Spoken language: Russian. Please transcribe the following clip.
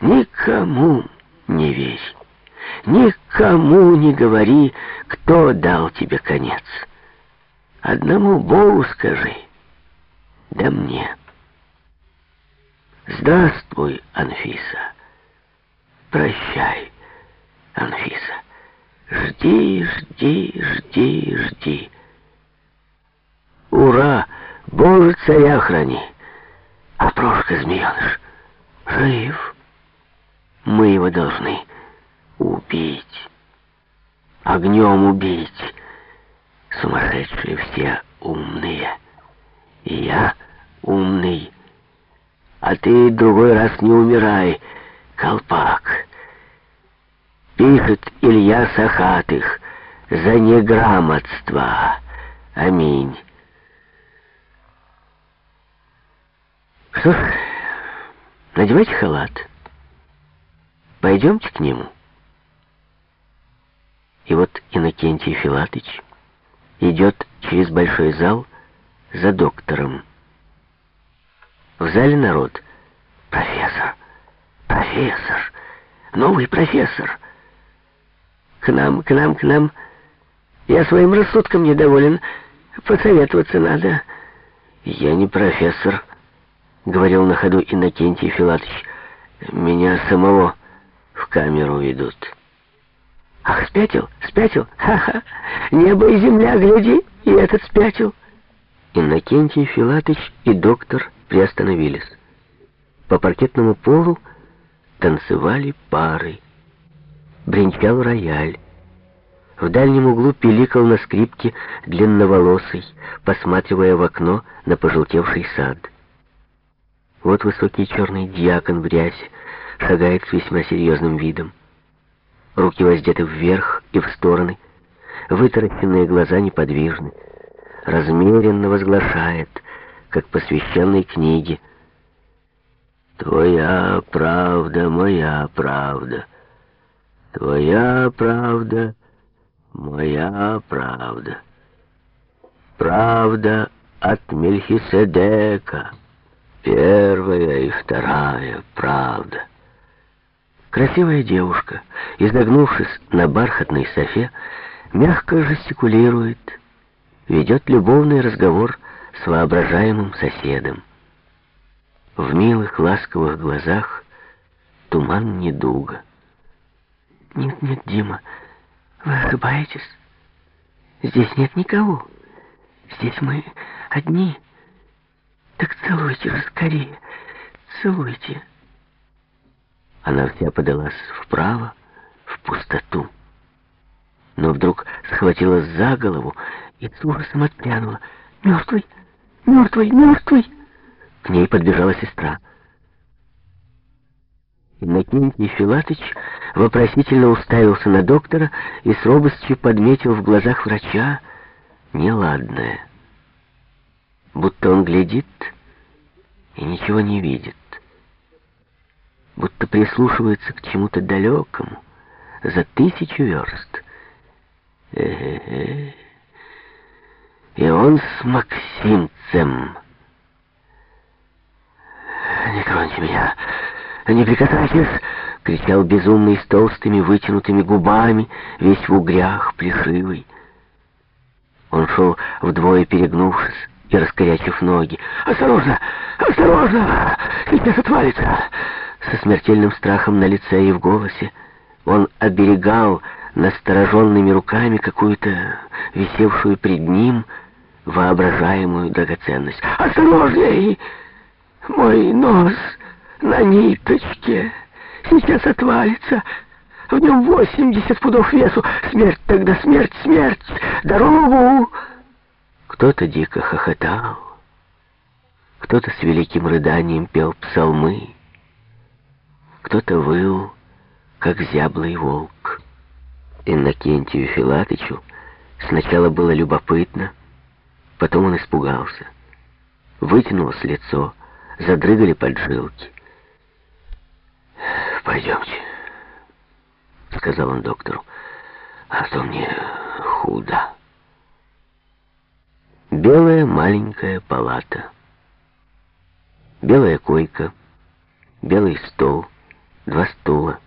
Никому не верь. Никому не говори, кто дал тебе конец. Одному Богу скажи, да мне. Здравствуй, Анфиса. Прощай, Анфиса. Жди, жди, жди, жди. Ура! Боже, царя храни! А Прошка змееныш жив. Мы его должны убить. Огнем убить. Сумасшедшие все умные. И я умный. А ты другой раз не умирай, колпак. Пишет Илья Сахатых за неграмотство. Аминь. Что ж, надевайте халат. Пойдемте к нему. И вот Иннокентий Филатыч идет через большой зал за доктором. В зале народ. Профессор, профессор, новый профессор. К нам, к нам, к нам. Я своим рассудком недоволен. Посоветоваться надо. Я не профессор, говорил на ходу Иннокентий Филатович. Меня самого в камеру ведут. Ах, спятил, спятил, ха-ха. Небо и земля, гляди, и этот спятил. Иннокентий Филатович и доктор приостановились. По паркетному полу танцевали пары. Бренчал рояль. В дальнем углу пиликал на скрипке длинноволосый, посматривая в окно на пожелтевший сад. Вот высокий черный дьякон в рясе шагает с весьма серьезным видом. Руки воздеты вверх и в стороны, вытаращенные глаза неподвижны. Размеренно возглашает, как по священной книге. «Твоя правда, моя правда, твоя правда, моя правда, правда от Мельхиседека, первая и вторая правда». Красивая девушка, изогнувшись на бархатной софе, мягко жестикулирует, ведет любовный разговор с воображаемым соседом. В милых ласковых глазах туман недуга. Нет, нет, Дима, вы ошибаетесь. Здесь нет никого. Здесь мы одни. Так целуйте же скорее, целуйте. Она вся подалась вправо, в пустоту. Но вдруг схватилась за голову и с ужасом отпрянула. «Мертвый! Мертвый! Мертвый!» К ней подбежала сестра. Иннокентий Филатыч вопросительно уставился на доктора и с робостью подметил в глазах врача неладное. Будто он глядит и ничего не видит будто прислушивается к чему-то далекому, за тысячу верст. Э-э-э. И он с Максимцем. «Не троньте меня! Не прикасайтесь!» — кричал безумный с толстыми вытянутыми губами, весь в угрях, плешивый. Он шел вдвое перегнувшись и раскорячив ноги. «Осторожно! Осторожно! Сейчас отвалится!» Со смертельным страхом на лице и в голосе он оберегал настороженными руками какую-то висевшую пред ним воображаемую драгоценность. «Осторожней! Мой нос на ниточке сейчас отвалится!» В нем восемьдесят пудов весу. Смерть тогда, смерть, смерть! Дорогу!» Кто-то дико хохотал, кто-то с великим рыданием пел псалмы. Кто-то выл, как зяблый волк. Иннокентию Филатычу сначала было любопытно, потом он испугался. Вытянулось лицо, задрыгали поджилки. «Пойдемте», — сказал он доктору, — «а то мне худо». Белая маленькая палата, белая койка, белый стол — два стула.